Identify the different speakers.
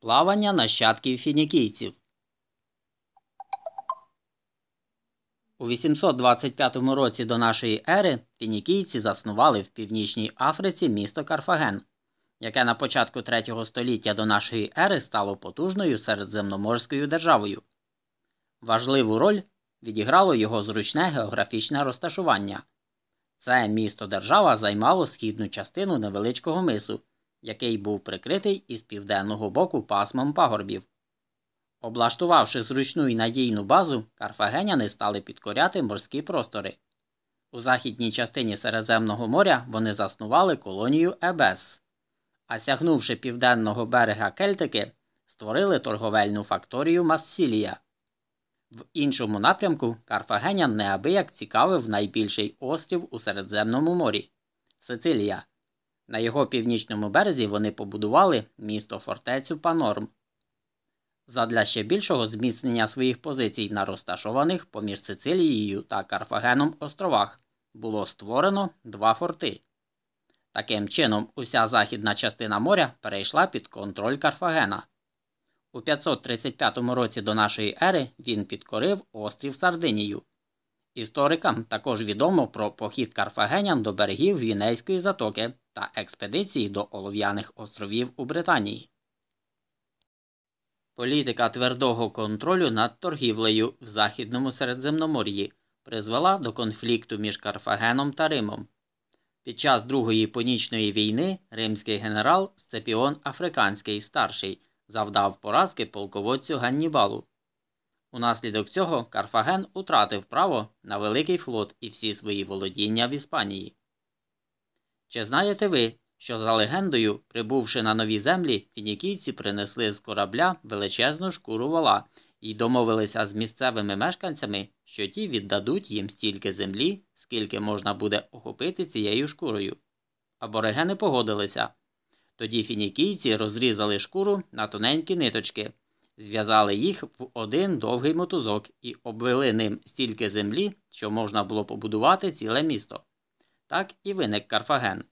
Speaker 1: Плавання нащадків фінікійців. У 825 році до нашої ери фінікійці заснували в Північній Африці місто Карфаген, яке на початку 3 століття до нашої ери стало потужною середземноморською державою. Важливу роль відіграло його зручне географічне розташування. Це місто держава займало східну частину невеличкого мису, який був прикритий із південного боку пасмом пагорбів. Облаштувавши зручну і надійну базу, карфагеняни стали підкоряти морські простори. У західній частині Середземного моря вони заснували колонію Ебес, а сягнувши південного берега Кельтики, створили торговельну факторію Массілія. В іншому напрямку Карфагенян неабияк цікавив найбільший острів у Середземному морі Сицилія. На його північному березі вони побудували місто фортецю Панорм. Задля ще більшого зміцнення своїх позицій на розташованих поміж Сицилією та Карфагеном островах було створено два форти. Таким чином, уся західна частина моря перейшла під контроль Карфагена. У 535 році до нашої ери він підкорив острів Сардинію. Історикам також відомо про похід Карфагенян до берегів Вінейської затоки та експедиції до Олов'яних островів у Британії. Політика твердого контролю над торгівлею в Західному Середземномор'ї призвела до конфлікту між Карфагеном та Римом. Під час Другої Понічної війни римський генерал Сцепіон Африканський старший завдав поразки полководцю Ганнібалу. Унаслідок цього Карфаген утратив право на великий флот і всі свої володіння в Іспанії. Чи знаєте ви, що за легендою, прибувши на нові землі, фінікійці принесли з корабля величезну шкуру вола і домовилися з місцевими мешканцями, що ті віддадуть їм стільки землі, скільки можна буде охопити цією шкурою. Аборигени погодилися. Тоді фінікійці розрізали шкуру на тоненькі ниточки, зв'язали їх в один довгий мотузок і обвели ним стільки землі, що можна було побудувати ціле місто. Так і виник Карфаген.